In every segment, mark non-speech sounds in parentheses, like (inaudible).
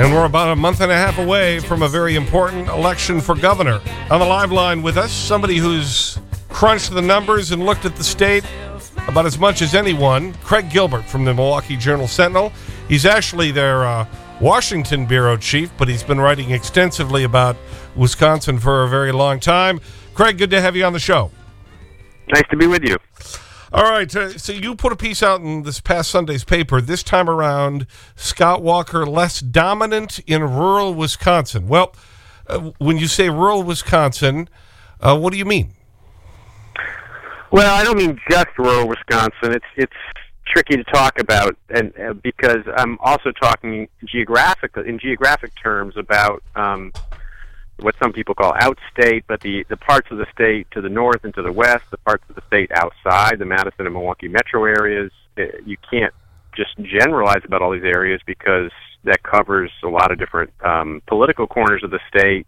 And we're about a month and a half away from a very important election for governor. On the live line with us, somebody who's crunched the numbers and looked at the state about as much as anyone, Craig Gilbert from the Milwaukee Journal Sentinel. He's actually their uh, Washington bureau chief, but he's been writing extensively about Wisconsin for a very long time. Craig, good to have you on the show. Nice to be with you. All right, uh, so you put a piece out in this past Sunday's paper. This time around, Scott Walker less dominant in rural Wisconsin. Well, uh, when you say rural Wisconsin, uh, what do you mean? Well, I don't mean just rural Wisconsin. It's it's tricky to talk about, and uh, because I'm also talking geographic in geographic terms about um, what some people call outstate, but the the parts of the state to the north and to the west, the parts of the state outside the Madison and Milwaukee metro areas. Uh, You can't just generalize about all these areas because that covers a lot of different um, political corners of the state,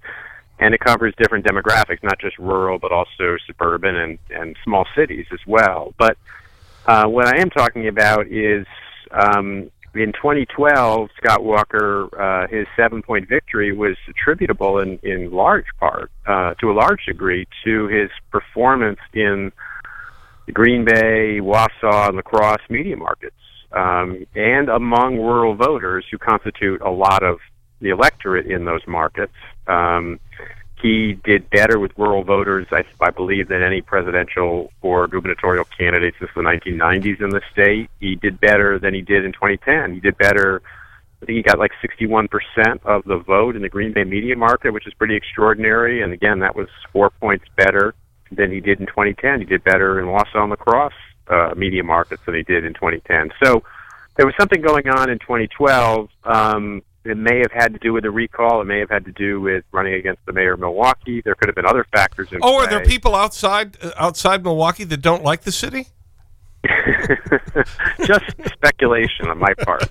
and it covers different demographics, not just rural, but also suburban and and small cities as well. But uh, what I am talking about is um, in 2012, Scott Walker, uh, his seven point victory was attributable in, in large part, uh, to a large degree, to his performance in the Green Bay, Wausau, and La Crosse media markets, um, and among rural voters who constitute a lot of the electorate in those markets. Um, he did better with rural voters, I, I believe, than any presidential or gubernatorial candidate since the 1990s in the state. He did better than he did in 2010. He did better. I think he got like 61% of the vote in the Green Bay media market, which is pretty extraordinary. And again, that was four points better than he did in 2010. He did better in Wausau and La Crosse uh, media markets than he did in 2010. So there was something going on in 2012. Um, it may have had to do with the recall. It may have had to do with running against the mayor of Milwaukee. There could have been other factors in Oh, play. are there people outside uh, outside Milwaukee that don't like the city? (laughs) Just speculation on my part.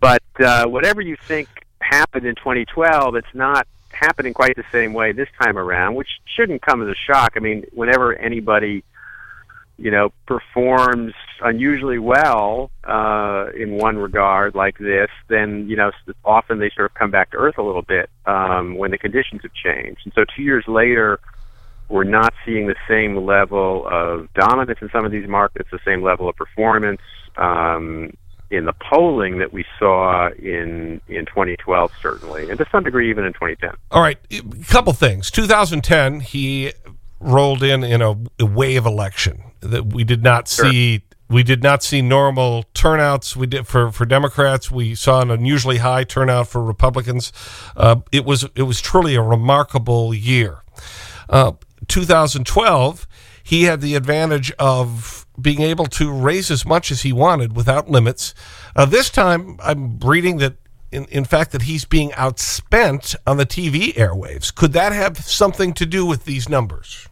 But uh, whatever you think happened in 2012, it's not happening quite the same way this time around, which shouldn't come as a shock. I mean, whenever anybody, you know, performs unusually well uh, in one regard like this, then you know often they sort of come back to earth a little bit um, when the conditions have changed. And so two years later, we're not seeing the same level of dominance in some of these markets, the same level of performance um, in the polling that we saw in in 2012, certainly, and to some degree even in 2010. All right, a couple things. 2010, he rolled in in a, a wave election that we did not see. We did not see normal turnouts. We did for for Democrats. We saw an unusually high turnout for Republicans. Uh, it was it was truly a remarkable year. Uh, 2012, he had the advantage of being able to raise as much as he wanted without limits. Uh, this time, I'm reading that, in, in fact, that he's being outspent on the TV airwaves. Could that have something to do with these numbers?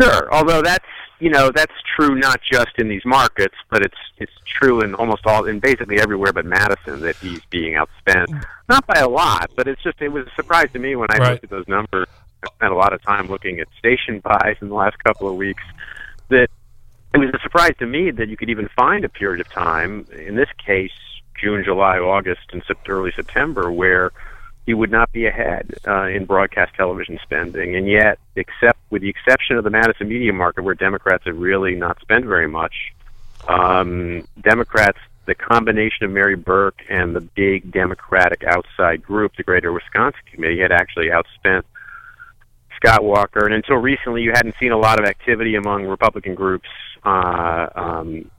Sure, although that's you know that's true not just in these markets, but it's it's true in almost all in basically everywhere but Madison that he's being outspent. Not by a lot, but it's just it was a surprise to me when I Right. looked at those numbers. I spent a lot of time looking at station buys in the last couple of weeks. That it was a surprise to me that you could even find a period of time, in this case June, July, August, and early September, where he would not be ahead uh, in broadcast television spending. And yet, except with the exception of the Madison media market, where Democrats have really not spent very much, um, Democrats, the combination of Mary Burke and the big Democratic outside group, the Greater Wisconsin Committee, had actually outspent Scott Walker. And until recently, you hadn't seen a lot of activity among Republican groups. Uh, um,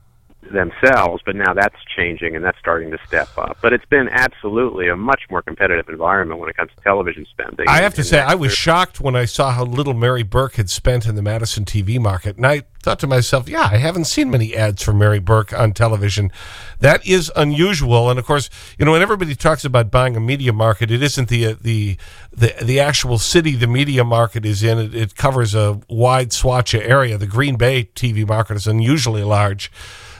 themselves, but now that's changing and that's starting to step up. But it's been absolutely a much more competitive environment when it comes to television spending. I have to say, I was shocked when I saw how little Mary Burke had spent in the Madison TV market. And I thought to myself, yeah, I haven't seen many ads for Mary Burke on television. That is unusual. And of course, you know, when everybody talks about buying a media market, it isn't the, uh, the, the, the actual city the media market is in. It, it covers a wide swatch of area. The Green Bay TV market is unusually large.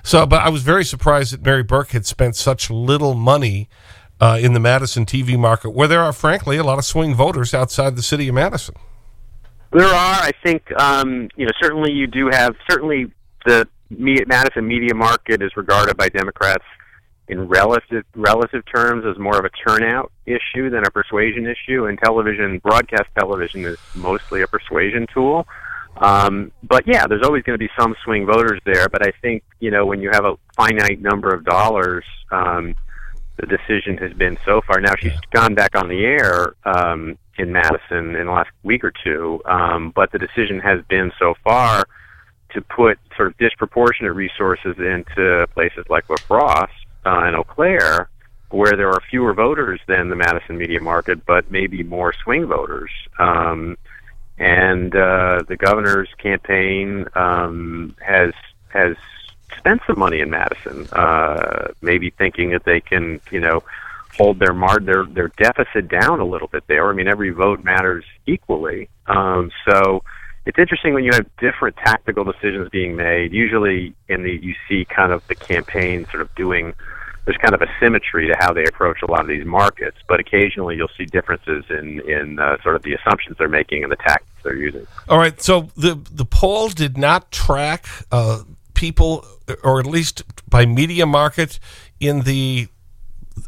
So, but I was very surprised that Mary Burke had spent such little money uh, in the Madison TV market, where there are, frankly, a lot of swing voters outside the city of Madison. There are, I think, um, you know, certainly you do have, certainly the Madison media market is regarded by Democrats in relative relative terms as more of a turnout issue than a persuasion issue, and television, broadcast television, is mostly a persuasion tool. Um, but yeah, there's always going to be some swing voters there. But I think you know when you have a finite number of dollars, um, the decision has been so far. Now she's gone back on the air um, in Madison in the last week or two, um, but the decision has been so far to put sort of disproportionate resources into places like La Crosse uh, and Eau Claire, where there are fewer voters than the Madison media market, but maybe more swing voters. Um, and uh, the governor's campaign um, has has spent some money in Madison, uh, maybe thinking that they can, you know, hold their mar- their their deficit down a little bit there. I mean, every vote matters equally. Um, so it's interesting when you have different tactical decisions being made. Usually, in the you see kind of the campaign sort of doing. There's kind of a symmetry to how they approach a lot of these markets, but occasionally you'll see differences in in uh, sort of the assumptions they're making and the tactics they're using. All right, so the, the poll did not track uh, people, or at least by media market, in the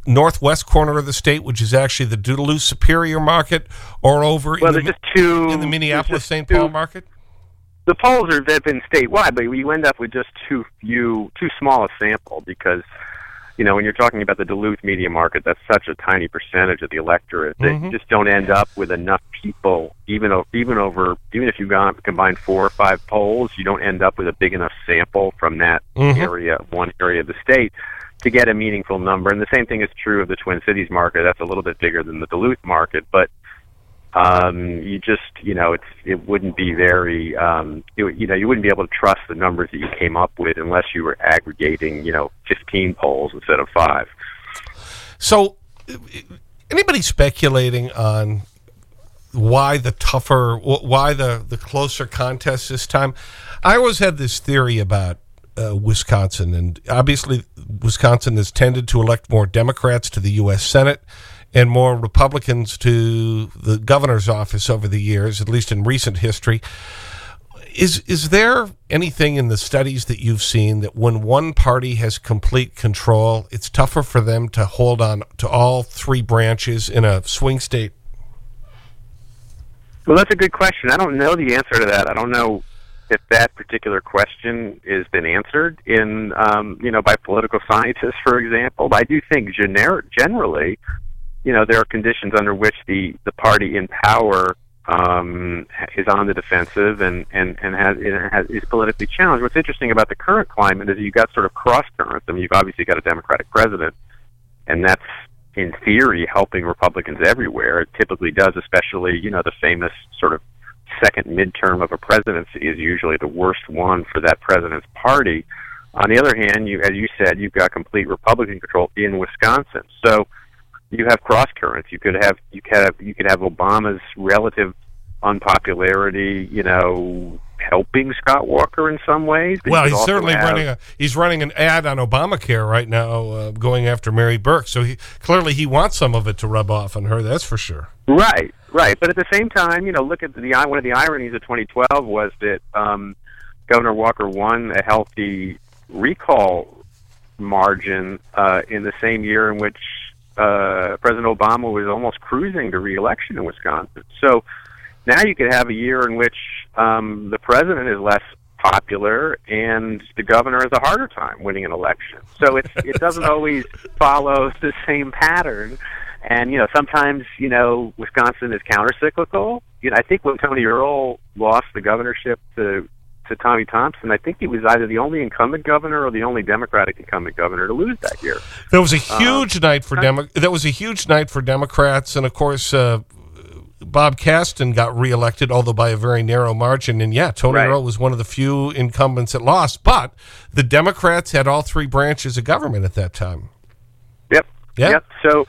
northwest corner of the state, which is actually the Duluth Superior market, or over Well, in, the, just two in the Minneapolis St. Paul market? the polls are have been statewide, but you end up with just too few, too small a sample because, you know, when you're talking about the Duluth media market, that's such a tiny percentage of the electorate that you just don't end up with enough people, even o- even over, even if you combine four or five polls, you don't end up with a big enough sample from that Mhm. area, one area of the state. To get a meaningful number, and the same thing is true of the Twin Cities market. That's a little bit bigger than the Duluth market, but um, you just you know it's it wouldn't be very um, you, you know you wouldn't be able to trust the numbers that you came up with unless you were aggregating you know 15 polls instead of five. So, anybody speculating on why the tougher, why the, the closer contest this time? I always had this theory about uh, Wisconsin, and obviously Wisconsin has tended to elect more Democrats to the U.S. Senate and more Republicans to the governor's office over the years, at least in recent history. Is, is there anything in the studies that you've seen that when one party has complete control, it's tougher for them to hold on to all three branches in a swing state? Well, that's a good question. I don't know the answer to that. I don't know if that particular question has been answered in, um, you know, by political (laughs) scientists, for example. But I do think gener- generally, you know, there are conditions under which the, the party in power um, is on the defensive and, and, and has, and has is politically challenged. What's interesting about the current climate is you've got sort of cross currents. I mean, you've obviously got a Democratic president, and that's in theory helping Republicans everywhere. It typically does, especially you know the famous sort of second midterm of a presidency is usually the worst one for that president's party. On the other hand, you as you said, you've got complete Republican control in Wisconsin. So you have cross currents. You could have you could have you could have Obama's relative unpopularity, you know, helping Scott Walker in some ways. Well, he's certainly have- running a he's running an ad on Obamacare right now, uh, going after Mary Burke. So he, clearly he wants some of it to rub off on her. That's for sure. Right, right. But at the same time, you know, look at the one of the ironies of 2012 was that um, Governor Walker won a healthy recall margin uh, in the same year in which uh, President Obama was almost cruising to reelection in Wisconsin. So now you could have a year in which um, the president is less popular and the governor has a harder time winning an election. So it's it (laughs) doesn't always follow (laughs) the same pattern. And you know, sometimes you know Wisconsin is countercyclical. You know, I think when Tony Earl lost the governorship to to Tommy Thompson, I think he was either the only incumbent governor or the only Democratic incumbent governor to lose that year. That was a huge night for Demo that was a huge night for Democrats, and of course, uh, Bob Kasten got reelected, although by a very narrow margin. And yeah, Tony Right. Was one of the few incumbents that lost. But the Democrats had all three branches of government at that time. Yep. Yeah. Yep. So,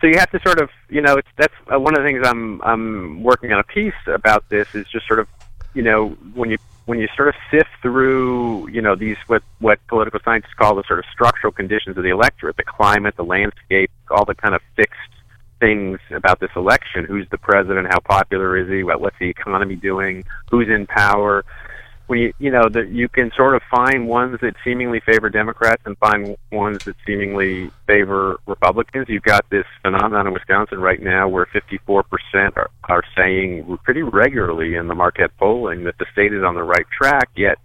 so you have to sort of, you know, it's that's uh, one of the things I'm I'm working on a piece about. This is just sort of, you know, when you when you sort of sift through, you know, these what what political scientists call the sort of structural conditions of the electorate, the climate, the landscape, all the kind of fixed things about this election. Who's the president? How popular is he? What, what's the economy doing? Who's in power? You you know that you can sort of find ones that seemingly favor Democrats and find ones that seemingly favor Republicans. You've got this phenomenon in Wisconsin right now where 54% are, are saying pretty regularly in the Marquette polling that the state is on the right track. Yet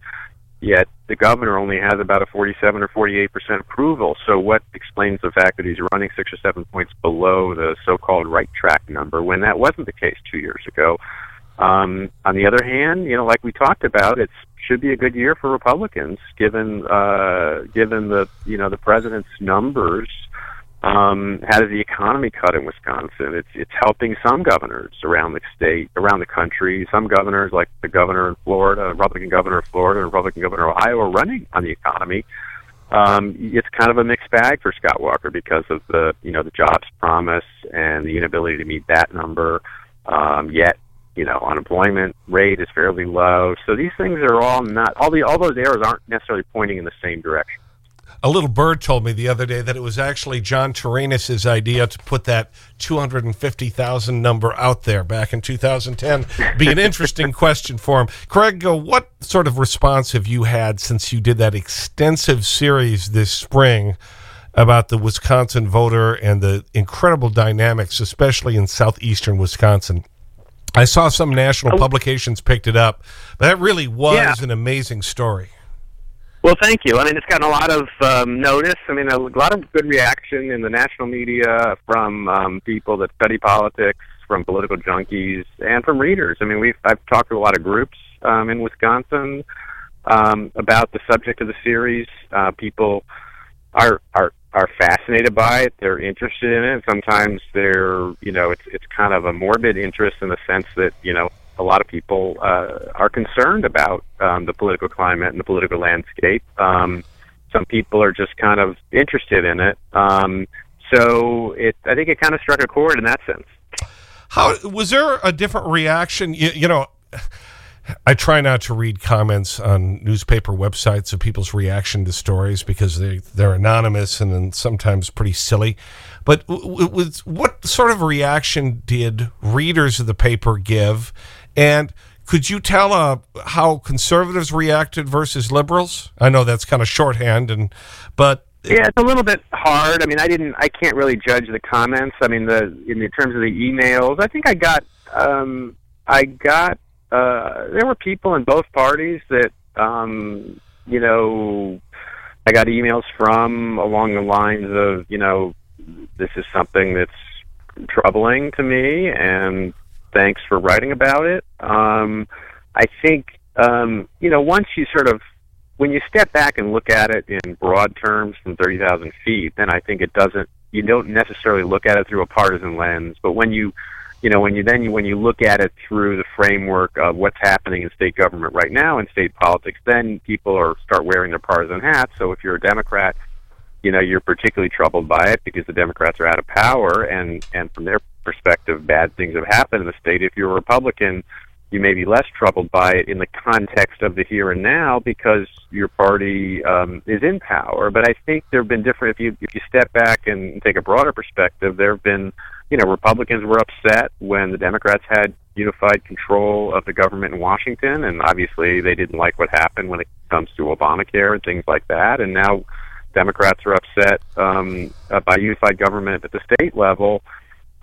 yet the governor only has about a 47 or 48 percent approval. So what explains the fact that he's running six or seven points below the so-called right track number when that wasn't the case two years ago? Um, on the other hand, you know, like we talked about, it should be a good year for Republicans, given uh, given the you know the president's numbers. Um, how does the economy cut in Wisconsin? It's it's helping some governors around the state, around the country. Some governors, like the governor in Florida, Republican governor of Florida, and Republican governor of Ohio, are running on the economy. Um, it's kind of a mixed bag for Scott Walker because of the you know the jobs promise and the inability to meet that number. Um, yet you know unemployment rate is fairly low. So these things are all not all the all those arrows aren't necessarily pointing in the same direction. A little bird told me the other day that it was actually John Torinus' idea to put that 250,000 number out there back in 2010. Be an interesting (laughs) question for him. Craig, uh, what sort of response have you had since you did that extensive series this spring about the Wisconsin voter and the incredible dynamics, especially in southeastern Wisconsin? I saw some national publications picked it up, but that really was Yeah. an amazing story. Well, thank you. I mean, it's gotten a lot of um, notice. I mean, a lot of good reaction in the national media from um, people that study politics, from political junkies, and from readers. I mean, we've I've talked to a lot of groups um, in Wisconsin um, about the subject of the series. Uh, people are are are fascinated by it. They're interested in it. Sometimes they're you know it's it's kind of a morbid interest in the sense that you know a lot of people uh, are concerned about um, the political climate and the political landscape. Um, some people are just kind of interested in it. Um, so it I think it kind of struck a chord in that sense. How was there a different reaction? You, you know, I try not to read comments on newspaper websites of people's reaction to stories because they they're anonymous and sometimes pretty silly. But what sort of reaction did readers of the paper give? And could you tell uh, how conservatives reacted versus liberals? I know that's kind of shorthand, and but Yeah, it's a little bit hard. I mean, I didn't, I can't really judge the comments. I mean, the in the terms of the emails, I think I got, um, I got, uh, there were people in both parties that, um, you know, I got emails from along the lines of, you know, this is something that's troubling to me, and thanks for writing about it. Um, I think, um, you know, once you sort of when you step back and look at it in broad terms from 30,000 feet, then I think it doesn't, you don't necessarily look at it through a partisan lens. But when you, you know, when you then, when you look at it through the framework of what's happening in state government right now in state politics, then people are start wearing their partisan hats. So if you're a Democrat, you know, you're particularly troubled by it because the Democrats are out of power and, and from their perspective, bad things have happened in the state. If you're a Republican, you may be less troubled by it in the context of the here and now because your party um, is in power. But I think there have been different. If you if you step back and take a broader perspective, there have been, you know, Republicans were upset when the Democrats had unified control of the government in Washington, and obviously they didn't like what happened when it comes to Obamacare and things like that. And now Democrats are upset um, by unified government at the state level.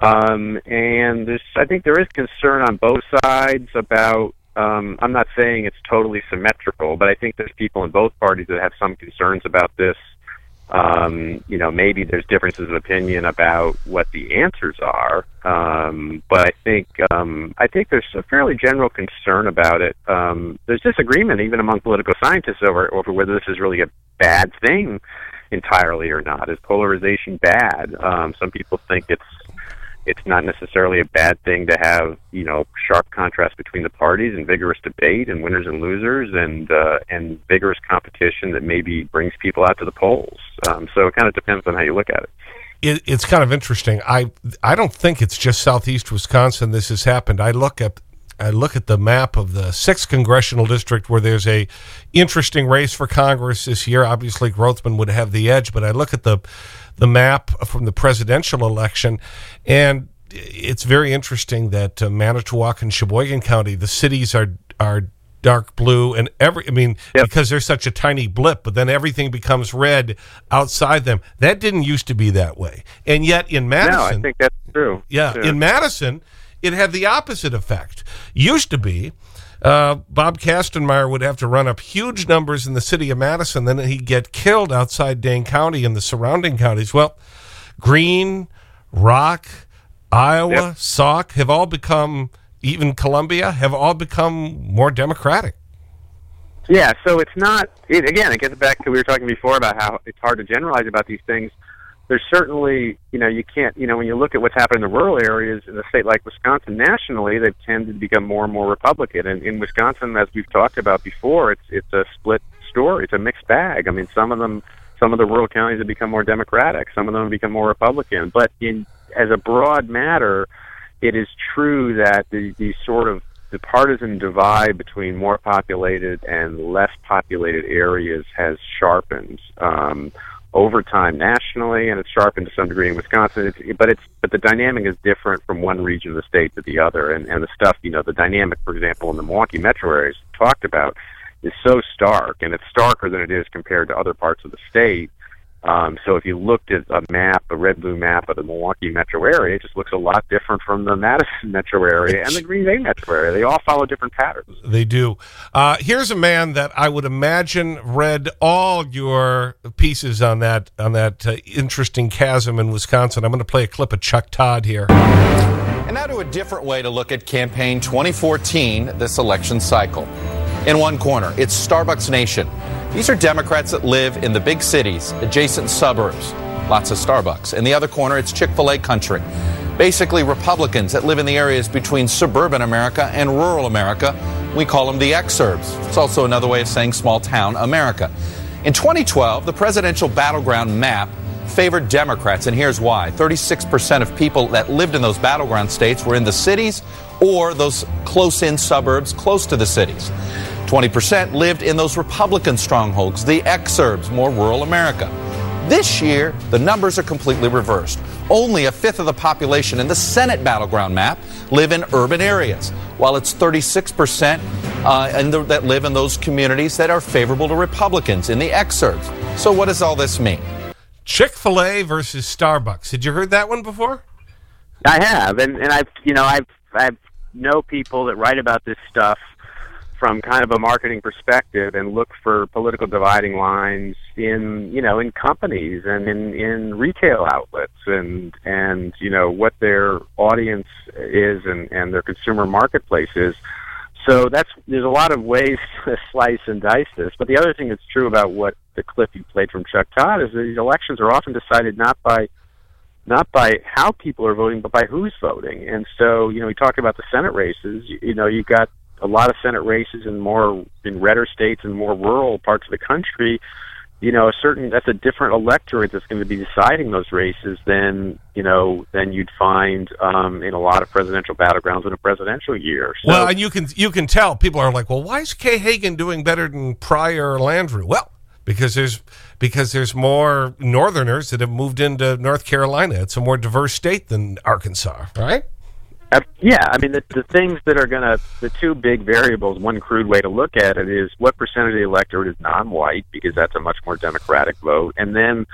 Um, and there's, I think there is concern on both sides about. Um, I'm not saying it's totally symmetrical, but I think there's people in both parties that have some concerns about this. Um, you know, maybe there's differences of opinion about what the answers are, um, but I think um, I think there's a fairly general concern about it. Um, there's disagreement even among political scientists over over whether this is really a bad thing entirely or not. Is polarization bad? Um, some people think it's it's not necessarily a bad thing to have you know sharp contrast between the parties and vigorous debate and winners and losers and uh, and vigorous competition that maybe brings people out to the polls. Um, so it kind of depends on how you look at it. It, it's kind of interesting. I I don't think it's just southeast Wisconsin this has happened. I look at I look at the map of the 6th congressional district where there's a interesting race for Congress this year. Obviously, Grothman would have the edge, but I look at the the map from the presidential election. And it's very interesting that uh, Manitowoc and Sheboygan County, the cities are, are dark blue and every, I mean, Yep. because they're such a tiny blip, but then everything becomes red outside them. That didn't used to be that way. And yet in Madison. No, I think that's true. Yeah, in Madison, it had the opposite effect. Used to be, uh, Bob Kastenmeier would have to run up huge numbers in the city of Madison, then he'd get killed outside Dane County and the surrounding counties. Well, Green, Rock, Iowa, Yep. Sauk have all become, even Columbia, have all become more democratic. Yeah, so it's not. It, again, it gets back to we were talking before about how it's hard to generalize about these things. There's certainly, you know, you can't, you know, when you look at what's happened in the rural areas in a state like Wisconsin, nationally, they've tended to become more and more Republican. And in Wisconsin, as we've talked about before, it's it's a split story. It's a mixed bag. I mean, some of them, some of the rural counties have become more Democratic. Some of them have become more Republican. But in as a broad matter, it is true that the the sort of the partisan divide between more populated and less populated areas has sharpened um, over time nationally, and it's sharpened to some degree in Wisconsin. It's, but it's but the dynamic is different from one region of the state to the other, and and the stuff you know the dynamic, for example, in the Milwaukee metro areas talked about is so stark, and it's starker than it is compared to other parts of the state. Um, so if you looked at a map, a red blue map of the Milwaukee metro area, it just looks a lot different from the Madison metro area and the Green Bay metro area. They all follow different patterns. They do. Uh, here's a man that I would imagine read all your pieces on that on that uh, interesting chasm in Wisconsin. I'm going to play a clip of Chuck Todd here. And now to a different way to look at campaign 2014, this election cycle. In one corner, it's Starbucks Nation. These are Democrats that live in the big cities, adjacent suburbs. Lots of Starbucks. In the other corner, it's Chick fil A country. Basically, Republicans that live in the areas between suburban America and rural America. We call them the exurbs. It's also another way of saying small town America. In 2012, the presidential battleground map favored Democrats, and here's why. 36% of people that lived in those battleground states were in the cities or those close in suburbs close to the cities. 20% lived in those Republican strongholds, the exurbs, more rural America. This year, the numbers are completely reversed. Only a fifth of the population in the Senate battleground map live in urban areas, while it's 36% uh, in the, that live in those communities that are favorable to Republicans in the exurbs. So, what does all this mean? Chick fil A versus Starbucks. Had you heard that one before? I have, and and I've you know I've I've know people that write about this stuff from kind of a marketing perspective and look for political dividing lines in you know in companies and in in retail outlets and and you know what their audience is and and their consumer marketplace is so that's there's a lot of ways (laughs) to slice and dice this but the other thing that's true about what the clip you played from Chuck Todd is that these elections are often decided not by not by how people are voting, but by who's voting. And so, you know, we talk about the Senate races. You, you know, you've got a lot of Senate races in more in redder states and more rural parts of the country. You know, a certain that's a different electorate that's going to be deciding those races than you know than you'd find um, in a lot of presidential battlegrounds in a presidential year. So, well, and you can, you can tell. People are like, well, why is Kay Hagan doing better than Pryor or Landrieu? Well, because there's, because there's more Northerners that have moved into North Carolina. It's a more diverse state than Arkansas, right? Yeah, I mean the the things that are going to the two big variables. One crude way to look at it is what percentage of the electorate is non-white because that's a much more democratic vote, and then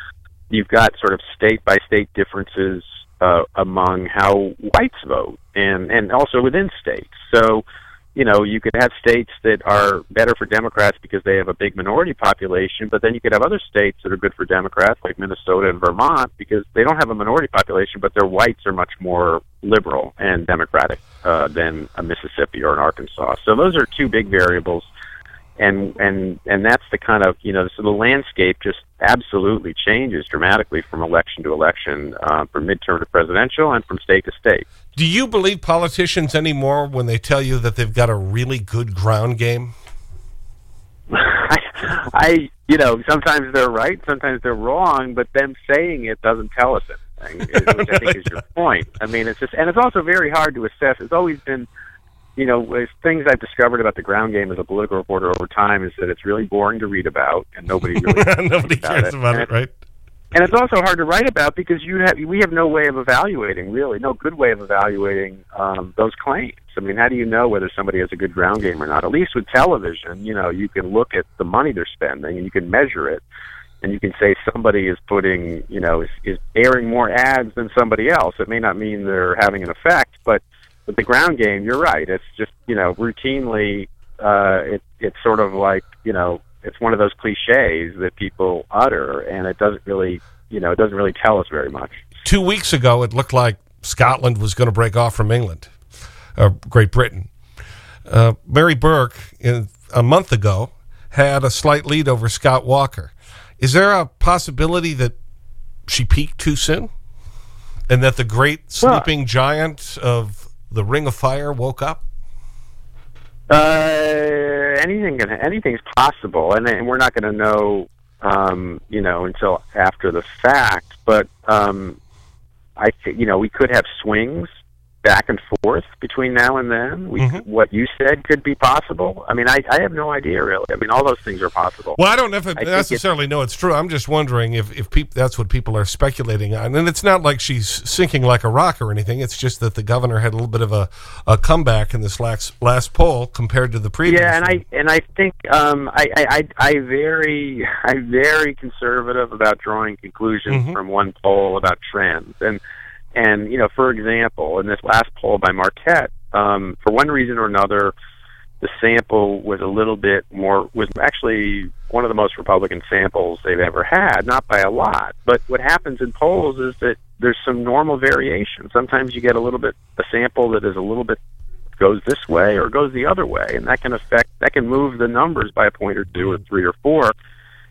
you've got sort of state by state differences uh, among how whites vote, and and also within states. So, you know, you could have states that are better for Democrats because they have a big minority population, but then you could have other states that are good for Democrats, like Minnesota and Vermont, because they don't have a minority population, but their whites are much more liberal and democratic uh, than a Mississippi or an Arkansas. So those are two big variables and and and that's the kind of you know so the landscape just absolutely changes dramatically from election to election, uh, from midterm to presidential, and from state to state. Do you believe politicians anymore when they tell you that they've got a really good ground game? I, (laughs) I, you know, sometimes they're right, sometimes they're wrong, but them saying it doesn't tell us anything, (laughs) which I think is your point. I mean, it's just, and it's also very hard to assess. It's always been you know, things I've discovered about the ground game as a political reporter over time is that it's really boring to read about, and nobody (laughs) really nobody cares it. about and it, right? And it's also hard to write about because you have we have no way of evaluating, really, no good way of evaluating um, those claims. I mean, how do you know whether somebody has a good ground game or not? At least with television, you know, you can look at the money they're spending and you can measure it, and you can say somebody is putting, you know, is, is airing more ads than somebody else. It may not mean they're having an effect, but with the ground game, you're right. It's just you know routinely, uh, it it's sort of like you know it's one of those cliches that people utter, and it doesn't really you know it doesn't really tell us very much. Two weeks ago, it looked like Scotland was going to break off from England, uh, Great Britain. Uh, Mary Burke, in, a month ago, had a slight lead over Scott Walker. Is there a possibility that she peaked too soon? And that the great sleeping well, giant of the Ring of Fire woke up? Uh, anything anything's possible, and, and we're not going to know, um, you know, until after the fact. But um, I you know we could have swings back and forth between now and then. We, mm-hmm. What you said could be possible. I mean, I, I have no idea really. I mean, all those things are possible. Well, I don't know if it necessarily know it's true. I'm just wondering if if peop, that's what people are speculating on. And it's not like she's sinking like a rock or anything. It's just that the governor had a little bit of a, a comeback in this last last poll compared to the previous. Yeah, and I and I think um, I, I I very (laughs) I'm very conservative about drawing conclusions mm -hmm. from one poll about trends and and, you know, for example, in this last poll by Marquette, um, for one reason or another, the sample was a little bit more, was actually one of the most Republican samples they've ever had, not by a lot. But what happens in polls is that there's some normal variation. Sometimes you get a little bit, a sample that is a little bit goes this way or goes the other way, and that can affect, that can move the numbers by a point or two or three or four.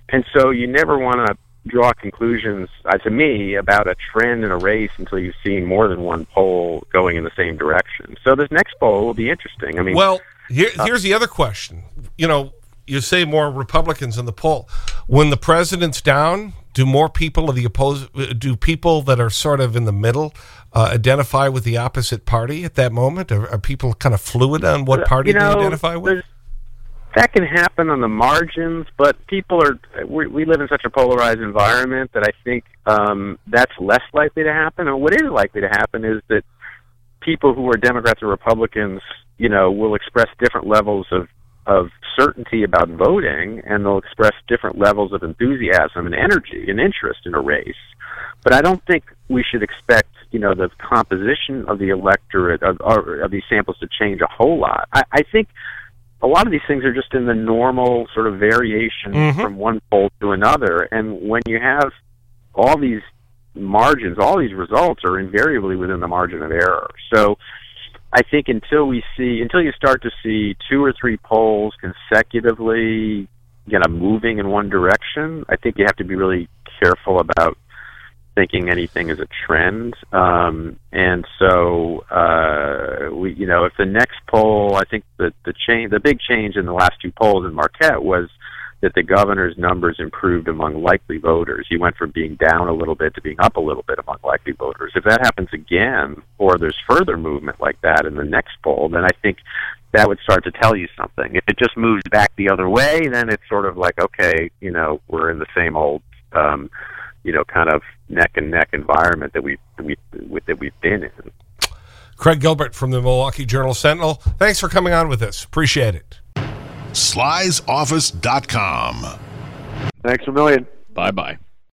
And so you never want to draw conclusions, uh, to me, about a trend in a race until you've seen more than one poll going in the same direction. So this next poll will be interesting. I mean, well, here, uh, here's the other question. You know, you say more Republicans in the poll. When the president's down, do more people of the oppose do people that are sort of in the middle uh, identify with the opposite party at that moment? Are, are people kind of fluid on what party you know, they identify with? That can happen on the margins, but people are we, we live in such a polarized environment that I think um, that's less likely to happen. And what is likely to happen is that people who are Democrats or Republicans, you know, will express different levels of of certainty about voting, and they'll express different levels of enthusiasm and energy and interest in a race. But I don't think we should expect, you know, the composition of the electorate of, of these samples to change a whole lot. I, I think a lot of these things are just in the normal sort of variation mm-hmm. from one poll to another. And when you have all these margins, all these results are invariably within the margin of error. So I think until we see, until you start to see two or three polls consecutively, you know, moving in one direction, I think you have to be really careful about thinking anything is a trend. Um, and so, uh, we, you know, if the next poll, I think the the change, the big change in the last two polls in Marquette was that the governor's numbers improved among likely voters. He went from being down a little bit to being up a little bit among likely voters. If that happens again, or there's further movement like that in the next poll, then I think that would start to tell you something. If it just moves back the other way, then it's sort of like, okay, you know, we're in the same old um, you know, kind of neck and neck environment that we we that we've been in. Craig Gilbert from the Milwaukee Journal Sentinel. Thanks for coming on with us. Appreciate it. Sly'sOffice.com. Thanks a million. Bye bye.